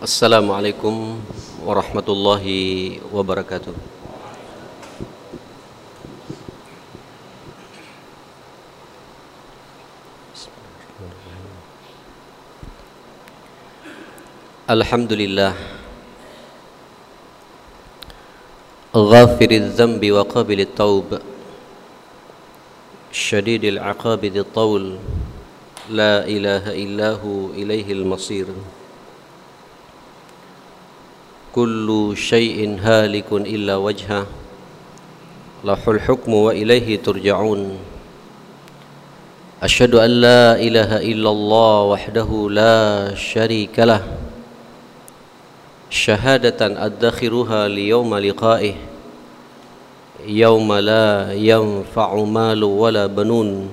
السلام عليكم ورحمة الله وبركاته. الحمد لله. غافر الذنب وقابل التوب. شديد العقاب ذي الطول. لا إله إلا هو إليه المصير. كل شيء هالك إلا وجهه. له الحكم وإليه ترجعون. أشهد أن لا إله إلا الله وحده لا شريك له. شهادة أدخرها ليوم لقائه. يوم لا ينفع مال ولا بنون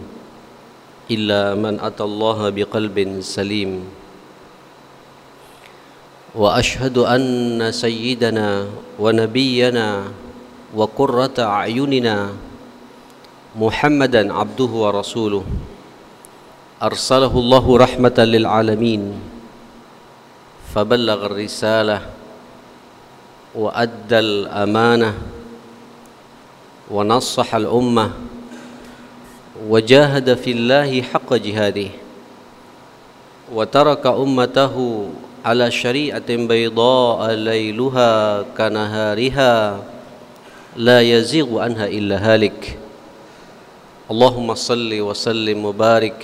إلا من أتى الله بقلب سليم. وأشهد أن سيدنا ونبينا وقرة أعيننا محمدا عبده ورسوله. أرسله الله رحمة للعالمين. فبلغ الرسالة وأدى الأمانة ونصح الأمة وجاهد في الله حق جهاده وترك أمته على شريعة بيضاء ليلها كنهارها لا يزيغ عنها إلا هالك. اللهم صل وسلم وبارك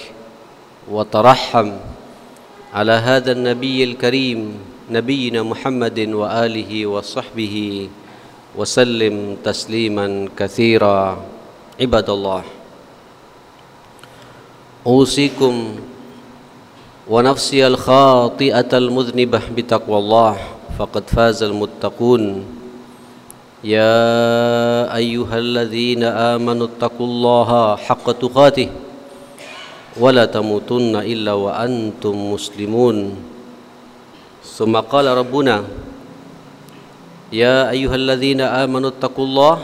وترحم على هذا النبي الكريم نبينا محمد وآله وصحبه وسلم تسليما كثيرا. عباد الله أوصيكم ونفسي الخاطئة المذنبة بتقوى الله فقد فاز المتقون. يا أيها الذين آمنوا اتقوا الله حق تقاته ولا تموتن إلا وأنتم مسلمون. ثم قال ربنا يا أيها الذين آمنوا اتقوا الله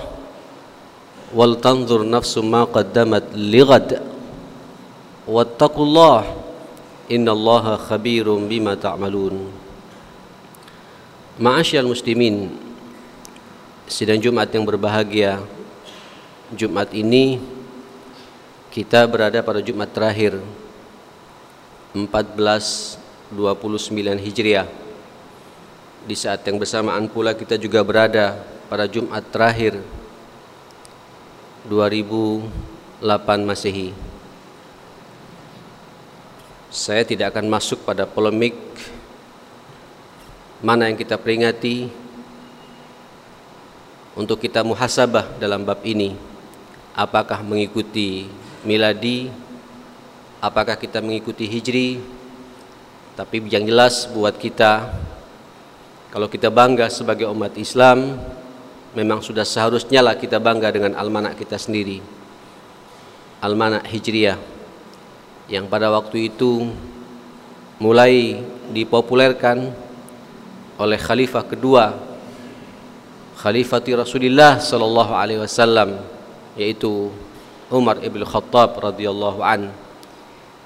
ولتنظر نفس ما قدمت لغد واتقوا الله innallaha khabirum bima ta'malun. Ma'asyal muslimin Sidang Jumat yang berbahagia. Jumat ini kita berada pada Jumat terakhir 1429 Hijriah. Di saat yang bersamaan pula kita juga berada pada Jumat terakhir 2008 Masehi. Saya tidak akan masuk pada polemik mana yang kita peringati untuk kita muhasabah dalam bab ini. Apakah mengikuti miladi? Apakah kita mengikuti hijri? Tapi yang jelas buat kita kalau kita bangga sebagai umat Islam memang sudah seharusnya lah kita bangga dengan almanak kita sendiri. Almanak hijriah yang pada waktu itu mulai dipopulerkan oleh khalifah kedua khalifati Rasulullah sallallahu alaihi wasallam yaitu Umar ibn Khattab radhiyallahu an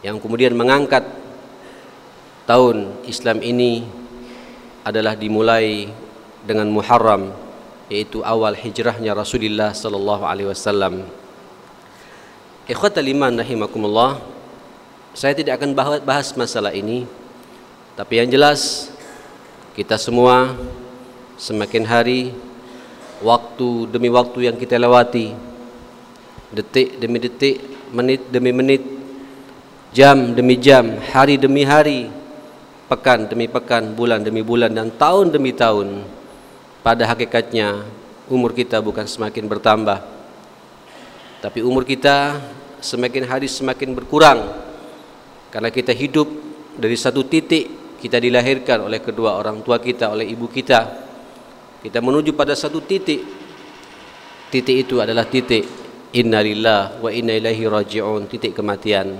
yang kemudian mengangkat tahun Islam ini adalah dimulai dengan Muharram yaitu awal hijrahnya Rasulullah sallallahu alaihi wasallam. Ikhwatal iman rahimakumullah saya tidak akan bahas masalah ini tapi yang jelas kita semua semakin hari waktu demi waktu yang kita lewati detik demi detik menit demi menit jam demi jam hari demi hari pekan demi pekan bulan demi bulan dan tahun demi tahun pada hakikatnya umur kita bukan semakin bertambah tapi umur kita semakin hari semakin berkurang karena kita hidup dari satu titik kita dilahirkan oleh kedua orang tua kita, oleh ibu kita. Kita menuju pada satu titik. Titik itu adalah titik innalillah wa inna ilaihi raji'un, titik kematian.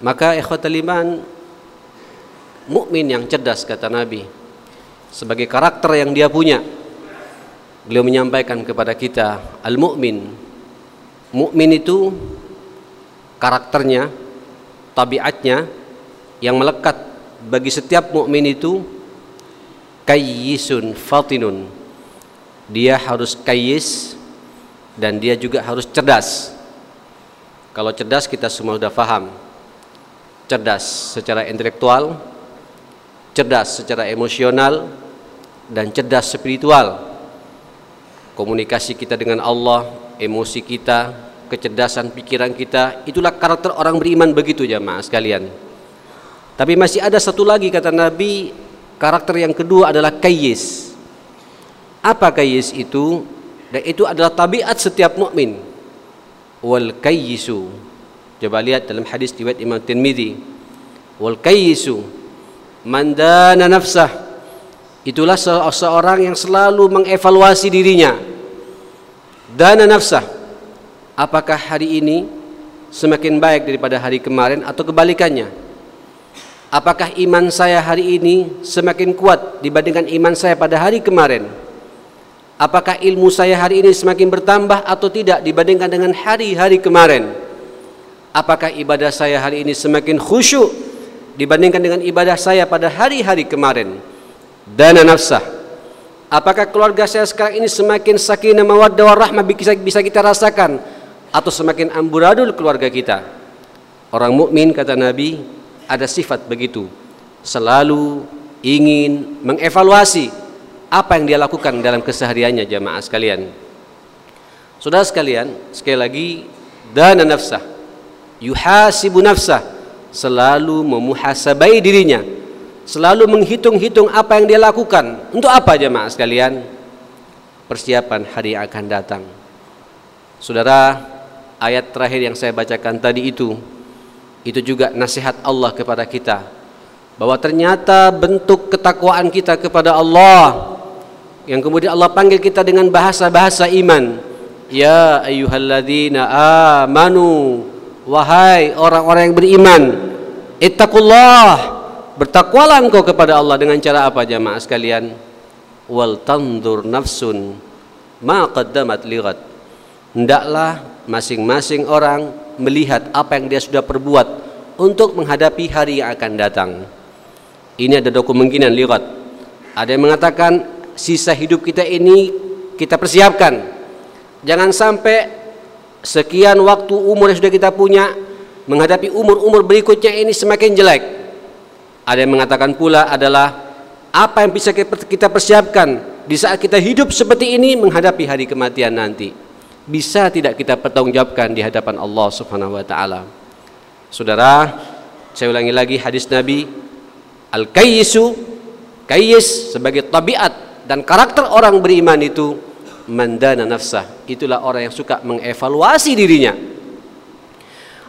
Maka ikhwatal iman mukmin yang cerdas kata Nabi sebagai karakter yang dia punya beliau menyampaikan kepada kita al-mu'min mukmin itu karakternya tabiatnya yang melekat bagi setiap mukmin itu kayyisun fatinun. Dia harus kayyis dan dia juga harus cerdas. Kalau cerdas kita semua sudah paham cerdas secara intelektual cerdas secara emosional dan cerdas spiritual. Komunikasi kita dengan Allah emosi kita kecerdasan pikiran kita itulah karakter orang beriman begitu jamaah sekalian tapi masih ada satu lagi kata Nabi Karakter yang kedua adalah kayyis. Apa kayyis itu? Dan itu adalah tabiat setiap mukmin. Wal kayyisu. Coba lihat dalam hadis riwayat Imam Tirmizi. Wal kayyisu man dana nafsah. Itulah seorang yang selalu mengevaluasi dirinya. Dana nafsah. Apakah hari ini semakin baik daripada hari kemarin atau kebalikannya? Apakah iman saya hari ini semakin kuat dibandingkan iman saya pada hari kemarin? Apakah ilmu saya hari ini semakin bertambah atau tidak dibandingkan dengan hari-hari kemarin? Apakah ibadah saya hari ini semakin khusyuk dibandingkan dengan ibadah saya pada hari-hari kemarin? Dana nafsah. Apakah keluarga saya sekarang ini semakin sakinah mawaddah warahmah bisa, bisa kita rasakan atau semakin amburadul keluarga kita? Orang mukmin kata Nabi ada sifat begitu. Selalu ingin mengevaluasi apa yang dia lakukan dalam kesehariannya jamaah sekalian. Saudara sekalian sekali lagi dana nafsah yuhasibu nafsah selalu memuhasabai dirinya. Selalu menghitung-hitung apa yang dia lakukan. Untuk apa jemaah sekalian? Persiapan hari akan datang. Saudara ayat terakhir yang saya bacakan tadi itu itu juga nasihat Allah kepada kita bahwa ternyata bentuk ketakwaan kita kepada Allah yang kemudian Allah panggil kita dengan bahasa-bahasa iman ya ayyuhalladzina amanu wahai orang-orang yang beriman ittaqullah bertakwalah engkau kepada Allah dengan cara apa jamaah sekalian? Wal tandur nafsun ma qaddamat lighat hendaklah masing-masing orang melihat apa yang dia sudah perbuat untuk menghadapi hari yang akan datang. Ini ada dua kemungkinan lihat. Ada yang mengatakan sisa hidup kita ini kita persiapkan. Jangan sampai sekian waktu umur yang sudah kita punya menghadapi umur-umur berikutnya ini semakin jelek. Ada yang mengatakan pula adalah apa yang bisa kita persiapkan di saat kita hidup seperti ini menghadapi hari kematian nanti bisa tidak kita pertanggungjawabkan di hadapan Allah Subhanahu wa taala. Saudara, saya ulangi lagi hadis Nabi Al-Kayyisu Kayyis sebagai tabiat dan karakter orang beriman itu mandana nafsah. Itulah orang yang suka mengevaluasi dirinya.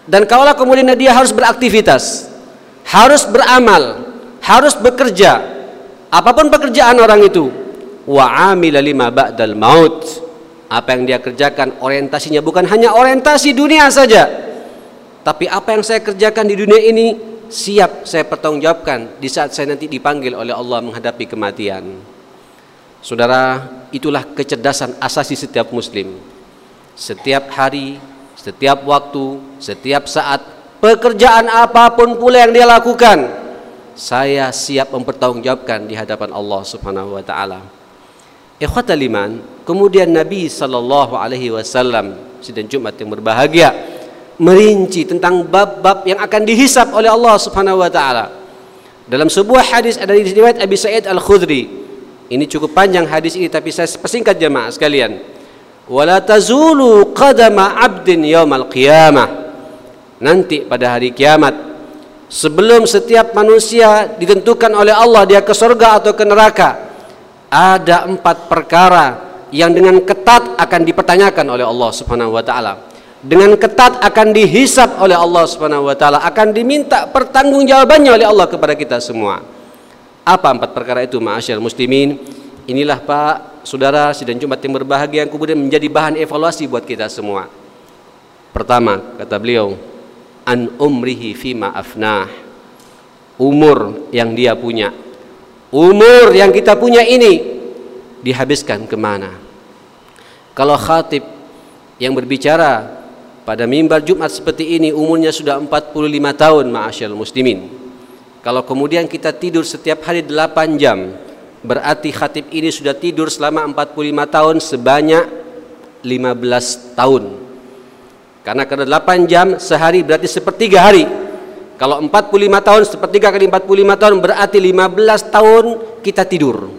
Dan kalau kemudian dia harus beraktivitas, harus beramal, harus bekerja, apa pun pekerjaan orang itu, wa amila lima ba'dal maut apa yang dia kerjakan orientasinya bukan hanya orientasi dunia saja. Tapi apa yang saya kerjakan di dunia ini siap saya pertanggungjawabkan di saat saya nanti dipanggil oleh Allah menghadapi kematian. Saudara itulah kecerdasan asasi setiap muslim. Setiap hari setiap waktu setiap saat pekerjaan apa pun pula yang dia lakukan saya siap mempertanggungjawabkan di hadapan Allah Subhanahu wa taala. Ikhwatal iman, kemudian Nabi sallallahu alaihi wasallam sidang Jumat yang berbahagia merinci tentang bab-bab yang akan dihisap oleh Allah Subhanahu wa taala. Dalam sebuah hadis ada riwayat Abi Sa'id Al-Khudri. Ini cukup panjang hadis ini tapi saya persingkat jemaah sekalian. Wala tazulu qadama 'abdin yaumal qiyamah. Nanti pada hari kiamat sebelum setiap manusia ditentukan oleh Allah dia ke surga atau ke neraka ada empat perkara yang dengan ketat akan dipertanyakan oleh Allah Subhanahu wa taala. Dengan ketat akan dihisap oleh Allah Subhanahu wa taala, akan diminta pertanggungjawabannya oleh Allah kepada kita semua. Apa empat perkara itu, ma'asyar muslimin? Inilah Pak, Saudara sidang Jumat yang berbahagia yang kemudian menjadi bahan evaluasi buat kita semua. Pertama, kata beliau, an umrihi fima afnah. Umur yang dia punya umur yang kita punya ini dihabiskan ke mana kalau khatib yang berbicara pada mimbar Jumat seperti ini umurnya sudah 45 tahun ma'asyal muslimin kalau kemudian kita tidur setiap hari 8 jam berarti khatib ini sudah tidur selama 45 tahun sebanyak 15 tahun. Karena kada 8 jam sehari berarti sepertiga hari. Kalau 45 tahun sepertiga kali 45 tahun berarti 15 tahun kita tidur.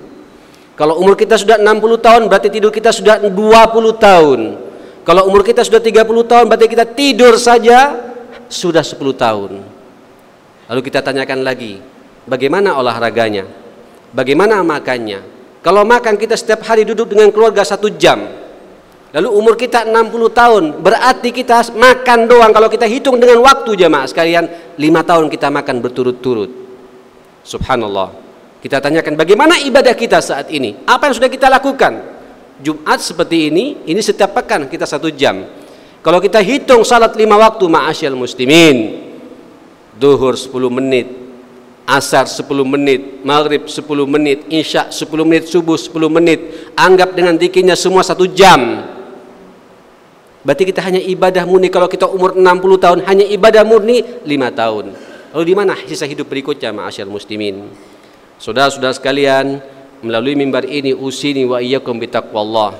Kalau umur kita sudah 60 tahun berarti tidur kita sudah 20 tahun. Kalau umur kita sudah 30 tahun berarti kita tidur saja sudah 10 tahun. Lalu kita tanyakan lagi, bagaimana olahraganya? Bagaimana makannya? Kalau makan kita setiap hari duduk dengan keluarga satu jam, Lalu umur kita 60 tahun, berarti kita makan doang kalau kita hitung dengan waktu jemaah sekalian, 5 tahun kita makan berturut-turut. Subhanallah. Kita tanyakan bagaimana ibadah kita saat ini? Apa yang sudah kita lakukan? Jumat seperti ini, ini setiap pekan kita satu jam. Kalau kita hitung salat lima waktu ma'asyal muslimin, duhur 10 menit, asar 10 menit, maghrib 10 menit, isya 10 menit, subuh 10 menit, anggap dengan dikirnya semua satu jam Berarti kita hanya ibadah murni kalau kita umur 60 tahun hanya ibadah murni 5 tahun. Lalu di mana sisa hidup berikutnya ma'asyar muslimin? Saudara-saudara sekalian, melalui mimbar ini usini wa iyyakum bitaqwallah.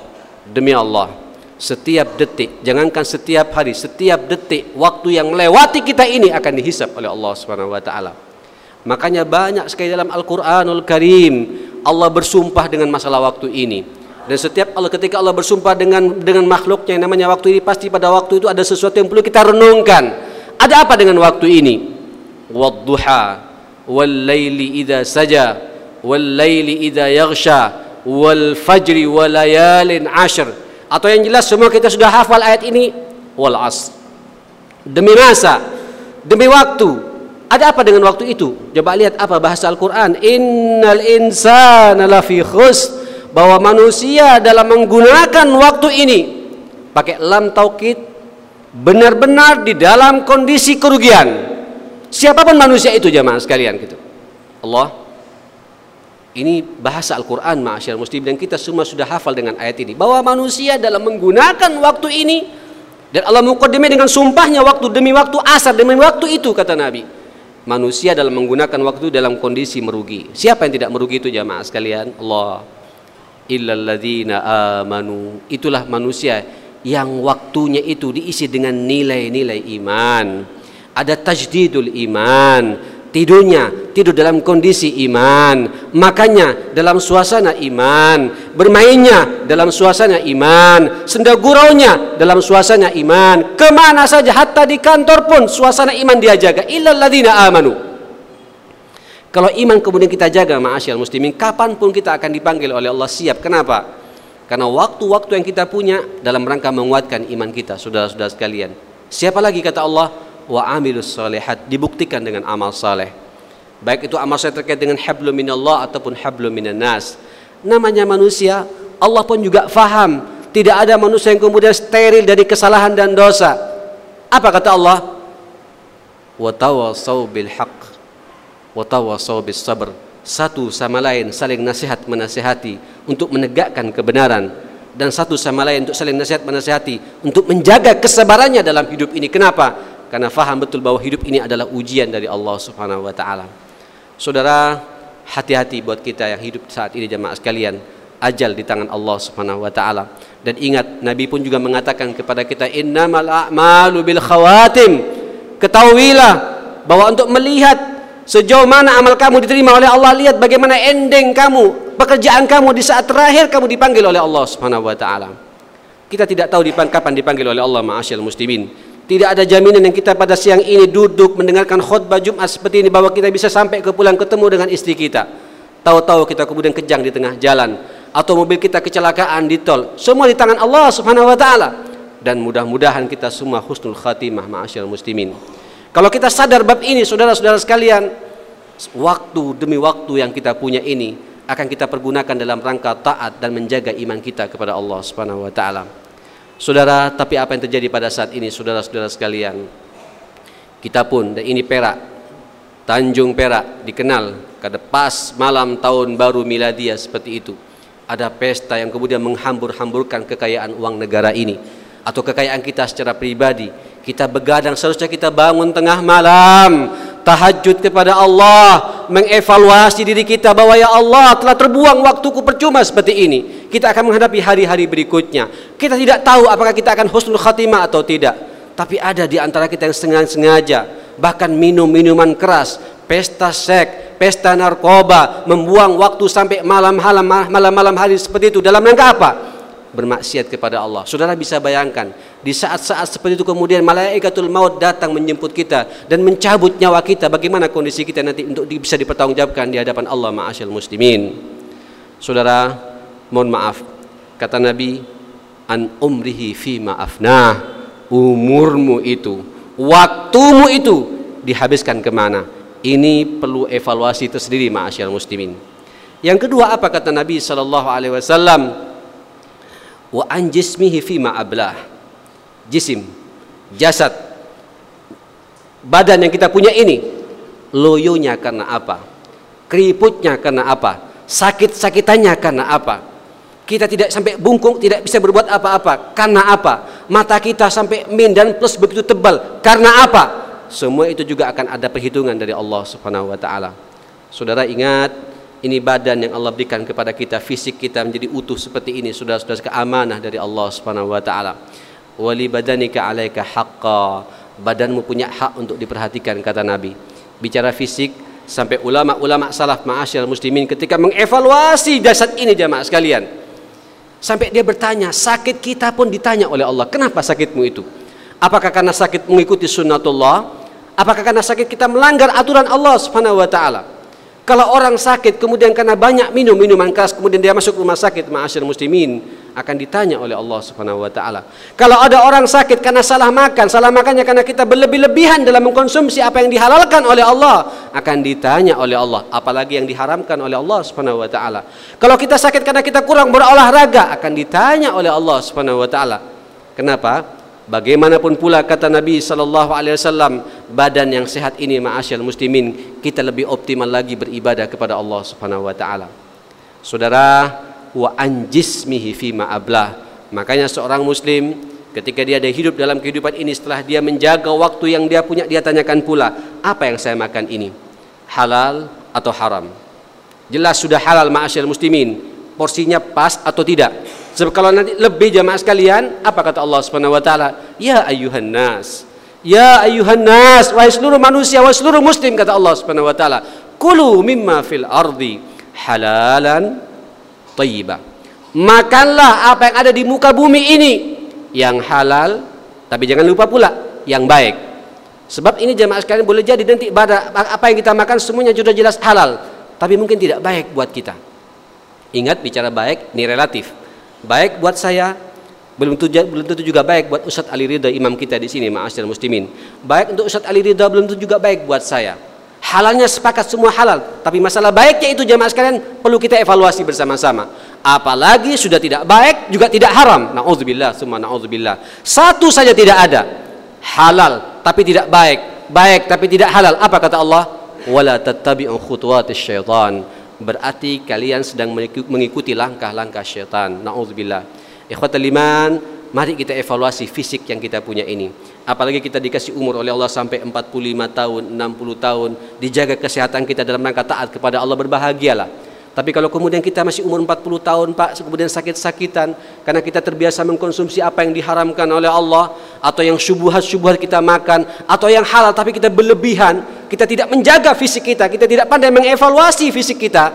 Demi Allah, setiap detik, jangankan setiap hari, setiap detik waktu yang melewati kita ini akan dihisap oleh Allah Subhanahu wa taala. Makanya banyak sekali dalam Al-Qur'anul Karim Allah bersumpah dengan masalah waktu ini. Dan setiap Allah ketika Allah bersumpah dengan dengan makhluknya yang namanya waktu ini pasti pada waktu itu ada sesuatu yang perlu kita renungkan. Ada apa dengan waktu ini? Wadduha wal laili idza yaghsha wal fajri wal layalin ashr. Atau yang jelas semua kita sudah hafal ayat ini wal as. Demi masa, demi waktu. Ada apa dengan waktu itu? Coba lihat apa bahasa Al-Qur'an. Innal insana lafi khusr bahwa manusia dalam menggunakan waktu ini pakai lam taukid benar-benar di dalam kondisi kerugian. Siapa pun manusia itu jamaah sekalian gitu. Allah ini bahasa Al-Quran ma'asyar muslim dan kita semua sudah hafal dengan ayat ini. Bahwa manusia dalam menggunakan waktu ini dan Allah mukaddimah dengan sumpahnya waktu demi waktu asar demi waktu itu kata Nabi. Manusia dalam menggunakan waktu dalam kondisi merugi. Siapa yang tidak merugi itu jamaah sekalian? Allah. Illalladzina amanu. Itulah manusia yang waktunya itu diisi dengan nilai-nilai iman ada tajdidul iman tidurnya tidur dalam kondisi iman makanya dalam suasana iman bermainnya dalam suasana iman sendaguraunya dalam suasana iman ke mana saja hatta di kantor pun suasana iman dia jaga illalladzina amanu kalau iman kemudian kita jaga ma'asyal muslimin, kapan pun kita akan dipanggil oleh Allah siap. Kenapa? Karena waktu-waktu yang kita punya dalam rangka menguatkan iman kita, saudara-saudara sekalian. Siapa lagi kata Allah? Wa amilus salihat, dibuktikan dengan amal saleh. Baik itu amal saleh terkait dengan hablum minallah ataupun hablum minan nas. Namanya manusia, Allah pun juga faham. Tidak ada manusia yang kemudian steril dari kesalahan dan dosa. Apa kata Allah? Wa tawassaw bil haqq watawasau bis sabr satu sama lain saling nasihat menasihati untuk menegakkan kebenaran dan satu sama lain untuk saling nasihat menasihati untuk menjaga kesabarannya dalam hidup ini kenapa karena faham betul bahwa hidup ini adalah ujian dari Allah Subhanahu wa taala saudara hati-hati buat kita yang hidup saat ini jemaah sekalian ajal di tangan Allah Subhanahu wa taala dan ingat Nabi pun juga mengatakan kepada kita innamal a'malu bil khawatim ketahuilah bahwa untuk melihat Sejauh mana amal kamu diterima oleh Allah, lihat bagaimana ending kamu, pekerjaan kamu di saat terakhir kamu dipanggil oleh Allah Subhanahu wa taala. Kita tidak tahu kapan dipanggil oleh Allah ma'asyal muslimin. Tidak ada jaminan yang kita pada siang ini duduk mendengarkan khutbah Jumat seperti ini bahwa kita bisa sampai ke pulang ketemu dengan istri kita. Tahu-tahu kita kemudian kejang di tengah jalan atau mobil kita kecelakaan di tol. Semua di tangan Allah Subhanahu wa taala. Dan mudah-mudahan kita semua husnul khatimah ma'asyal muslimin. Kalau kita sadar bab ini, saudara-saudara sekalian, waktu demi waktu yang kita punya ini akan kita pergunakan dalam rangka taat dan menjaga iman kita kepada Allah Subhanahu wa taala. Saudara, tapi apa yang terjadi pada saat ini saudara-saudara sekalian? Kita pun dan ini Perak, Tanjung Perak dikenal pada pas malam tahun baru miladia seperti itu. Ada pesta yang kemudian menghambur-hamburkan kekayaan uang negara ini atau kekayaan kita secara pribadi kita begadang seharusnya kita bangun tengah malam tahajud kepada Allah, mengevaluasi diri kita bahwa ya Allah telah terbuang waktuku percuma seperti ini. Kita akan menghadapi hari-hari berikutnya. Kita tidak tahu apakah kita akan husnul khatimah atau tidak. Tapi ada di antara kita yang sengaja-sengaja bahkan minum minuman keras, pesta seks, pesta narkoba, membuang waktu sampai malam-malam malam-malam hari seperti itu dalam rangka apa? Bermaksiat kepada Allah. Saudara bisa bayangkan di saat-saat seperti itu kemudian malaikatul maut datang menjemput kita dan mencabut nyawa kita. Bagaimana kondisi kita nanti untuk bisa dipertanggungjawabkan di hadapan Allah ma'asyil muslimin. Saudara, mohon maaf. Kata Nabi, an umrihi fi maafnah. Umurmu itu, waktumu itu dihabiskan ke mana? Ini perlu evaluasi tersendiri ma'asyil muslimin. Yang kedua apa kata Nabi sallallahu alaihi wasallam? Wa an jismihi ma ablah. Jisim jasad badan yang kita punya ini loyonya karena apa? Keriputnya karena apa? Sakit-sakitannya karena apa? Kita tidak sampai bungkung tidak bisa berbuat apa-apa. Karena apa? Mata kita sampai min dan plus begitu tebal. Karena apa? Semua itu juga akan ada perhitungan dari Allah Subhanahu wa taala. Saudara ingat ini badan yang Allah berikan kepada kita fisik kita menjadi utuh seperti ini. Sudah-sudah keamanah dari Allah Subhanahu wa taala. Wali badanika alaika haqqa. Badanmu punya hak untuk diperhatikan kata Nabi. Bicara fisik sampai ulama-ulama salaf ma'asyal muslimin ketika mengevaluasi jasad ini jamaah sekalian sampai dia bertanya sakit kita pun ditanya oleh Allah kenapa sakitmu itu? Apakah karena sakit mengikuti sunnatullah? Apakah karena sakit kita melanggar aturan Allah Subhanahu wa taala kalau orang sakit kemudian karena banyak minum minuman keras kemudian dia masuk rumah sakit ma'asyir muslimin akan ditanya oleh Allah Subhanahu wa taala. Kalau ada orang sakit karena salah makan, salah makannya karena kita berlebih-lebihan dalam mengkonsumsi apa yang dihalalkan oleh Allah, akan ditanya oleh Allah, apalagi yang diharamkan oleh Allah Subhanahu wa taala. Kalau kita sakit karena kita kurang berolahraga, akan ditanya oleh Allah Subhanahu wa taala. Kenapa? Bagaimanapun pula kata Nabi sallallahu alaihi wasallam, badan yang sehat ini ma'asyal muslimin, kita lebih optimal lagi beribadah kepada Allah Subhanahu wa taala. Saudara, wa anjismihi fi ma'ablah. Makanya seorang muslim ketika dia ada hidup dalam kehidupan ini setelah dia menjaga waktu yang dia punya dia tanyakan pula, apa yang saya makan ini? Halal atau haram? Jelas sudah halal ma'asyal muslimin, porsinya pas atau tidak? Sebab kalau nanti lebih jamaah sekalian, apa kata Allah Subhanahu wa taala? Ya ayuhan nas. Ya ayuhan nas, wahai seluruh manusia, wahai seluruh muslim kata Allah Subhanahu wa taala, kulu mimma fil ardi halalan tayyiba. Makanlah apa yang ada di muka bumi ini yang halal, tapi jangan lupa pula yang baik. Sebab ini jamaah sekalian boleh jadi nanti pada apa yang kita makan semuanya sudah jelas halal, tapi mungkin tidak baik buat kita. Ingat bicara baik ini relatif baik buat saya belum tentu, belum tentu juga baik buat Ustadz Ali Ridha imam kita di sini ma'asyar muslimin. Baik untuk Ustadz Ali Ridha belum tentu juga baik buat saya. Halalnya sepakat semua halal tapi masalah baiknya itu jamaah sekalian perlu kita evaluasi bersama-sama. Apalagi sudah tidak baik juga tidak haram. Na'udzubillah semua na'udzubillah. Satu saja tidak ada. Halal tapi tidak baik. Baik tapi tidak halal. Apa kata Allah? Wala tattabi'u khutuwatis syaitan berarti kalian sedang mengikuti langkah-langkah syaitan. Nauzubillah. Ikhwatul iman, mari kita evaluasi fisik yang kita punya ini. Apalagi kita dikasih umur oleh Allah sampai 45 tahun, 60 tahun, dijaga kesehatan kita dalam rangka taat kepada Allah berbahagialah. Tapi kalau kemudian kita masih umur 40 tahun Pak, kemudian sakit-sakitan karena kita terbiasa mengkonsumsi apa yang diharamkan oleh Allah atau yang syubhat-syubhat kita makan atau yang halal tapi kita berlebihan, kita tidak menjaga fisik kita, kita tidak pandai mengevaluasi fisik kita,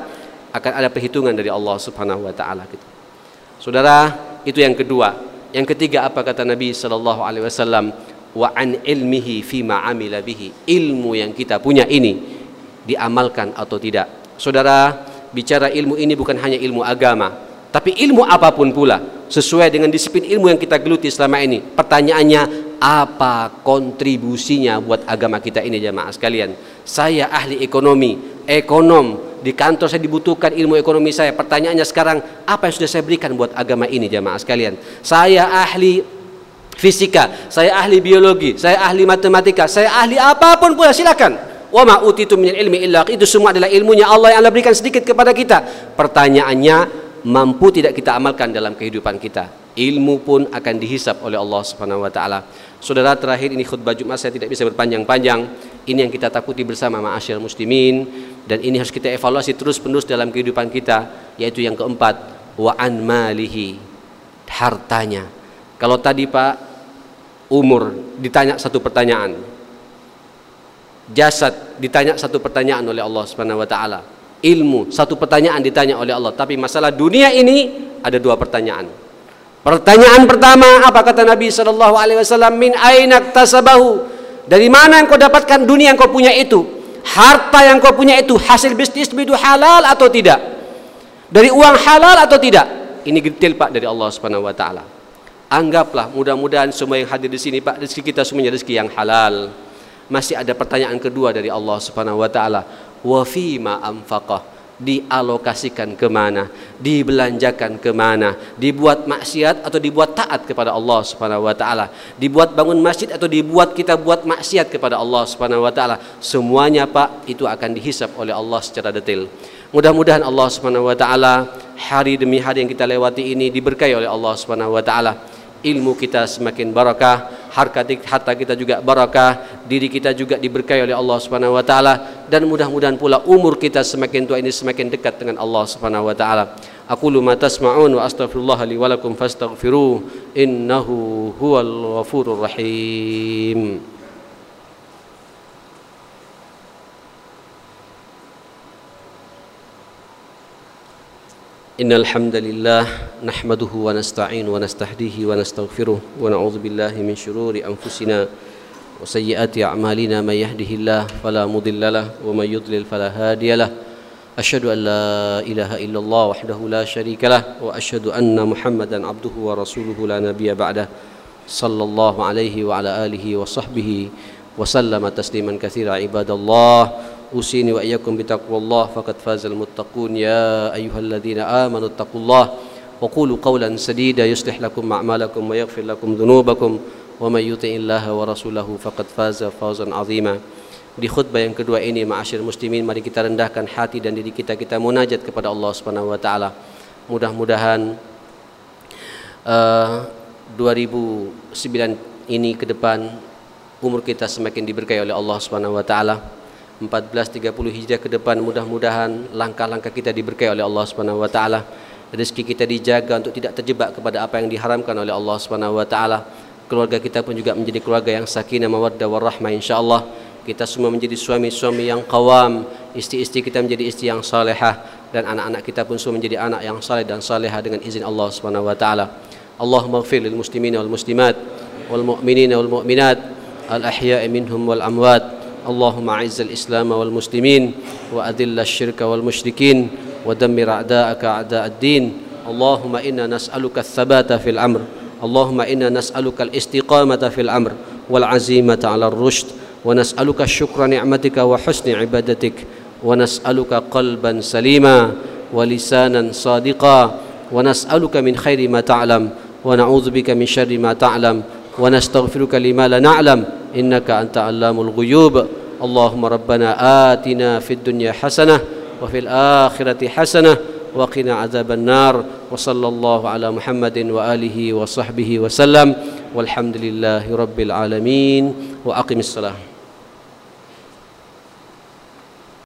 akan ada perhitungan dari Allah Subhanahu wa taala gitu. Saudara, itu yang kedua. Yang ketiga apa kata Nabi sallallahu alaihi wasallam? Wa an ilmihi fima amila bihi. Ilmu yang kita punya ini diamalkan atau tidak. Saudara, bicara ilmu ini bukan hanya ilmu agama, tapi ilmu apa pun pula sesuai dengan disiplin ilmu yang kita geluti selama ini. Pertanyaannya, apa kontribusinya buat agama kita ini jamaah sekalian? Saya ahli ekonomi, ekonom, di kantor saya dibutuhkan ilmu ekonomi saya. Pertanyaannya sekarang, apa yang sudah saya berikan buat agama ini jamaah sekalian? Saya ahli fisika, saya ahli biologi, saya ahli matematika, saya ahli apa pun pula silakan wa ma ilmi illa itu semua adalah ilmunya Allah yang Allah berikan sedikit kepada kita pertanyaannya mampu tidak kita amalkan dalam kehidupan kita ilmu pun akan dihisap oleh Allah Subhanahu wa taala Saudara terakhir ini khutbah Jumat saya tidak bisa berpanjang-panjang. Ini yang kita takuti bersama ma'asyar muslimin dan ini harus kita evaluasi terus-menerus dalam kehidupan kita yaitu yang keempat wa an malihi hartanya. Kalau tadi Pak umur ditanya satu pertanyaan. Jasad ditanya satu pertanyaan oleh Allah Subhanahu wa taala. Ilmu satu pertanyaan ditanya oleh Allah, tapi masalah dunia ini ada dua pertanyaan. Pertanyaan pertama apa kata Nabi sallallahu alaihi wasallam min aina tasabahu? Dari mana yang kau dapatkan dunia yang kau punya itu? Harta yang kau punya itu hasil bisnis itu halal atau tidak? Dari uang halal atau tidak? Ini detail Pak dari Allah Subhanahu wa taala. Anggaplah mudah-mudahan semua yang hadir di sini Pak rezeki kita semuanya rezeki yang halal. Masih ada pertanyaan kedua dari Allah Subhanahu wa taala. Wa fima? Dialokasikan kemana, dibelanjakan kemana, dibuat maksiat atau dibuat taat kepada Allah Subhanahu Wa Taala, dibuat bangun masjid atau dibuat kita buat maksiat kepada Allah Subhanahu Wa Taala, semuanya Pak itu akan dihisap oleh Allah secara detail. Mudah-mudahan Allah Subhanahu Wa Taala hari demi hari yang kita lewati ini diberkahi oleh Allah Subhanahu Wa Taala ilmu kita semakin barakah, harta harta kita juga barakah, diri kita juga diberkahi oleh Allah Subhanahu wa taala dan mudah-mudahan pula umur kita semakin tua ini semakin dekat dengan Allah Subhanahu wa taala. Aku ma tasma'un wa astaghfirullah li wa lakum fastaghfiruh innahu huwal ghafurur rahim. إن الحمد لله نحمده ونستعين ونستهديه ونستغفره ونعوذ بالله من شرور أنفسنا وسيئات أعمالنا من يهده الله فلا مضل له ومن يضلل فلا هادي له. أشهد أن لا إله إلا الله وحده لا شريك له وأشهد أن محمدا عبده ورسوله لا نبي بعده. صلى الله عليه وعلى آله وصحبه وسلم تسليما كثيرا عباد الله. أوصيني وإياكم بتقوى الله فقد فاز المتقون يا أيها الذين آمنوا اتقوا الله وقولوا قولا سديدا يصلح لكم أعمالكم ويغفر لكم ذنوبكم ومن يطع الله ورسوله فقد فاز فوزا عظيما di khutbah yang kedua ini ma'asyir muslimin mari kita rendahkan hati dan diri kita kita munajat kepada Allah Subhanahu wa taala mudah-mudahan uh, 2009 ini ke depan umur kita semakin diberkahi oleh Allah Subhanahu wa taala 1430 Hijriah ke depan mudah-mudahan langkah-langkah kita diberkahi oleh Allah Subhanahu wa taala. Rezeki kita dijaga untuk tidak terjebak kepada apa yang diharamkan oleh Allah Subhanahu wa taala. Keluarga kita pun juga menjadi keluarga yang sakinah mawaddah warahmah insyaallah. Kita semua menjadi suami-suami yang qawam, istri-istri kita menjadi istri yang salehah dan anak-anak kita pun semua menjadi anak yang saleh dan salehah dengan izin Allah Subhanahu wa taala. Allahumma ighfir lil muslimin wal muslimat wal mu'minin wal mu'minat al ahya'i minhum wal amwat اللهم اعز الإسلام والمسلمين وأذل الشرك والمشركين ودمر أعداءك أعداء الدين. اللهم إنا نسألك الثبات في الأمر. اللهم إنا نسألك الاستقامة في الأمر والعزيمة على الرشد. ونسألك شكر نعمتك وحسن عبادتك. ونسألك قلبا سليما ولسانا صادقا. ونسألك من خير ما تعلم. ونعوذ بك من شر ما تعلم. ونستغفرك لما لا نعلم إنك أنت علام الغيوب اللهم ربنا آتنا في الدنيا حسنة وفي الآخرة حسنة وقنا عذاب النار وصلى الله على محمد وآله وصحبه وسلم والحمد لله رب العالمين وأقم الصلاة